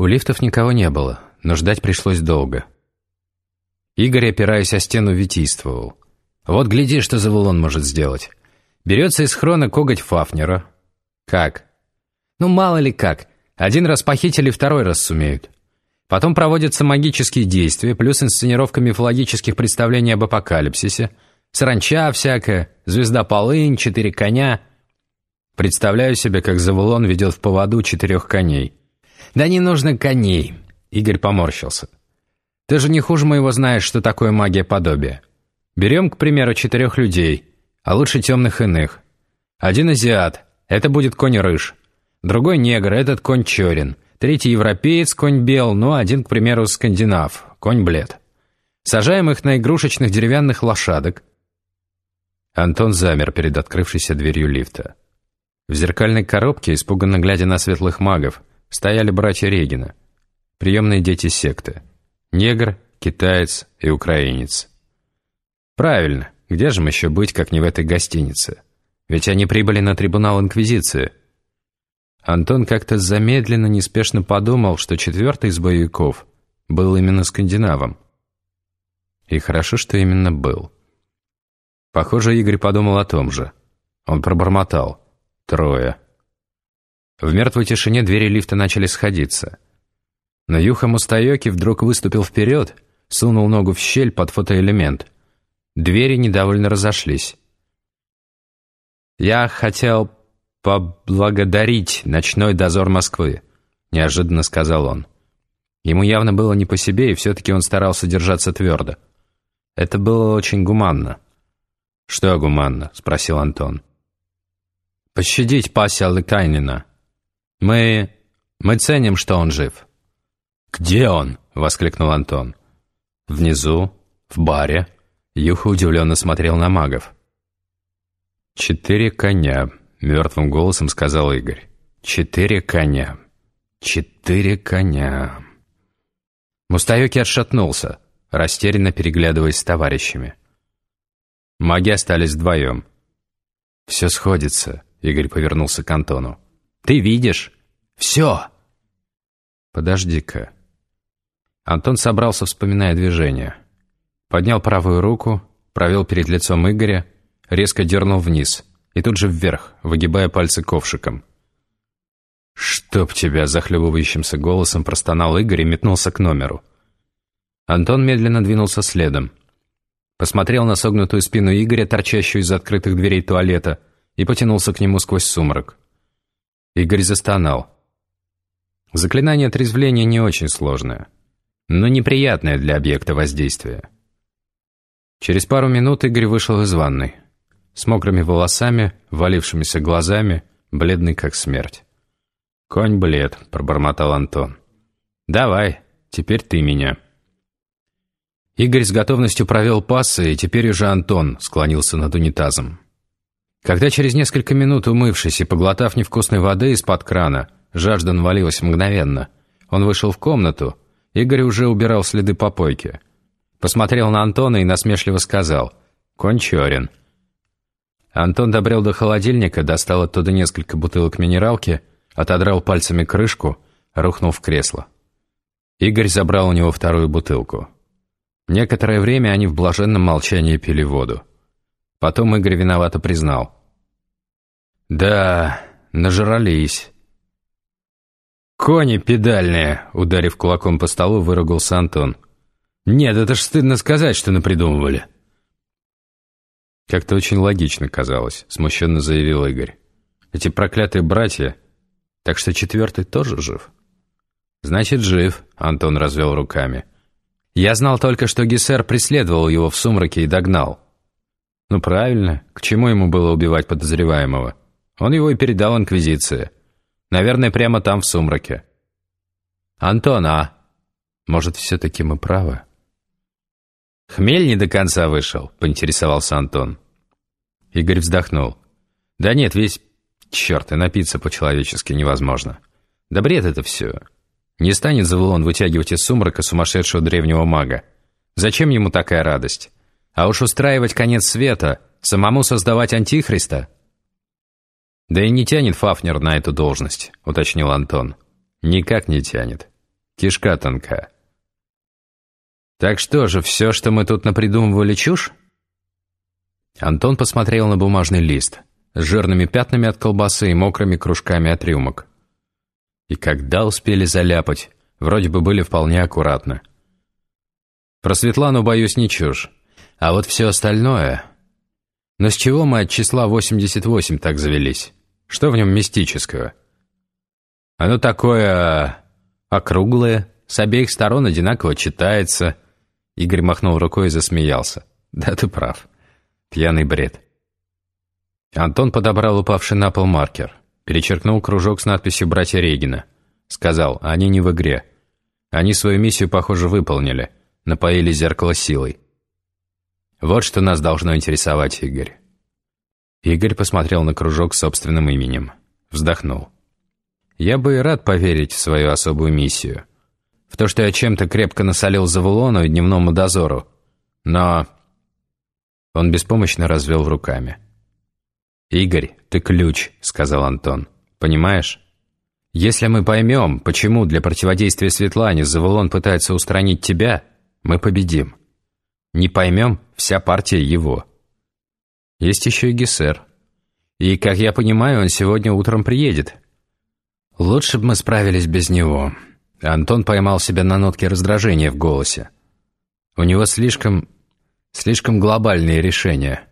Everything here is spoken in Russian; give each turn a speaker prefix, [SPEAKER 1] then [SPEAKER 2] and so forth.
[SPEAKER 1] У лифтов никого не было, но ждать пришлось долго. Игорь, опираясь о стену, витийствовал. Вот гляди, что Завулон может сделать. Берется из хрона коготь Фафнера. Как? Ну, мало ли как. Один раз похитили, второй раз сумеют. Потом проводятся магические действия, плюс инсценировка мифологических представлений об апокалипсисе. Саранча всякая, звезда полынь, четыре коня. Представляю себе, как Завулон ведет в поводу четырех коней. «Да не нужно коней», — Игорь поморщился. «Ты же не хуже моего знаешь, что такое магия подобия. Берем, к примеру, четырех людей, а лучше темных иных. Один азиат, это будет конь-рыж. Другой негр, этот конь черен. Третий европеец, конь бел, ну, один, к примеру, скандинав, конь блед. Сажаем их на игрушечных деревянных лошадок. Антон замер перед открывшейся дверью лифта. В зеркальной коробке, испуганно глядя на светлых магов, стояли братья Регина, приемные дети секты. Негр, китаец и украинец. Правильно, где же им еще быть, как не в этой гостинице? Ведь они прибыли на трибунал Инквизиции. Антон как-то замедленно, неспешно подумал, что четвертый из боевиков был именно скандинавом. И хорошо, что именно был. Похоже, Игорь подумал о том же. Он пробормотал. Трое. В мертвой тишине двери лифта начали сходиться. Но Юха Мустайоки вдруг выступил вперед, сунул ногу в щель под фотоэлемент — Двери недовольно разошлись. «Я хотел поблагодарить ночной дозор Москвы», — неожиданно сказал он. Ему явно было не по себе, и все-таки он старался держаться твердо. Это было очень гуманно. «Что гуманно?» — спросил Антон. «Пощадить Пася Лыкайнина. Мы... мы ценим, что он жив». «Где он?» — воскликнул Антон. «Внизу, в баре». Юха удивленно смотрел на магов. «Четыре коня», — мертвым голосом сказал Игорь. «Четыре коня. Четыре коня». Мустаюки отшатнулся, растерянно переглядываясь с товарищами. Маги остались вдвоем. «Все сходится», — Игорь повернулся к Антону. «Ты видишь? Все!» «Подожди-ка». Антон собрался, вспоминая движение. Поднял правую руку, провел перед лицом Игоря, резко дернул вниз и тут же вверх, выгибая пальцы ковшиком. «Чтоб тебя!» — захлебывающимся голосом простонал Игорь и метнулся к номеру. Антон медленно двинулся следом. Посмотрел на согнутую спину Игоря, торчащую из открытых дверей туалета, и потянулся к нему сквозь сумрак. Игорь застонал. Заклинание отрезвления не очень сложное, но неприятное для объекта воздействия. Через пару минут Игорь вышел из ванной. С мокрыми волосами, валившимися глазами, бледный как смерть. «Конь блед», — пробормотал Антон. «Давай, теперь ты меня». Игорь с готовностью провел пассы, и теперь уже Антон склонился над унитазом. Когда через несколько минут, умывшись и поглотав невкусной воды из-под крана, жажда навалилась мгновенно, он вышел в комнату, Игорь уже убирал следы попойки — Посмотрел на Антона и насмешливо сказал «Кончорин». Антон добрел до холодильника, достал оттуда несколько бутылок минералки, отодрал пальцами крышку, рухнул в кресло. Игорь забрал у него вторую бутылку. Некоторое время они в блаженном молчании пили воду. Потом Игорь виновато признал. «Да, нажрались». «Кони педальные!» — ударив кулаком по столу, выругался Антон. Нет, это ж стыдно сказать, что напридумывали. Как-то очень логично казалось, смущенно заявил Игорь. Эти проклятые братья, так что четвертый тоже жив. Значит, жив, Антон развел руками. Я знал только, что Гессер преследовал его в сумраке и догнал. Ну правильно, к чему ему было убивать подозреваемого? Он его и передал Инквизиции. Наверное, прямо там, в сумраке. Антон, а? Может, все-таки мы правы? «Хмель не до конца вышел», — поинтересовался Антон. Игорь вздохнул. «Да нет, весь... Черт, и напиться по-человечески невозможно. Да бред это все. Не станет Завулон вытягивать из сумрака сумасшедшего древнего мага. Зачем ему такая радость? А уж устраивать конец света, самому создавать антихриста?» «Да и не тянет Фафнер на эту должность», — уточнил Антон. «Никак не тянет. Кишка тонка. Так что же, все, что мы тут напридумывали, чушь? Антон посмотрел на бумажный лист с жирными пятнами от колбасы и мокрыми кружками от рюмок. И когда успели заляпать, вроде бы были вполне аккуратны. Про Светлану, боюсь, не чушь. А вот все остальное... Но с чего мы от числа 88 так завелись? Что в нем мистического? Оно такое... округлое, с обеих сторон одинаково читается. Игорь махнул рукой и засмеялся. Да, ты прав. Пьяный бред. Антон подобрал упавший на пол маркер. Перечеркнул кружок с надписью «Братья Регина». Сказал, они не в игре. Они свою миссию, похоже, выполнили. Напоили зеркало силой. Вот что нас должно интересовать, Игорь. Игорь посмотрел на кружок с собственным именем. Вздохнул. Я бы и рад поверить в свою особую миссию. В то, что я чем-то крепко насолил Завулону и дневному дозору. Но... Он беспомощно развел руками. «Игорь, ты ключ», — сказал Антон. «Понимаешь? Если мы поймем, почему для противодействия Светлане Завулон пытается устранить тебя, мы победим. Не поймем, вся партия его. Есть еще и Гессер. И, как я понимаю, он сегодня утром приедет. Лучше бы мы справились без него». Антон поймал себя на нотке раздражения в голосе. У него слишком... слишком глобальные решения.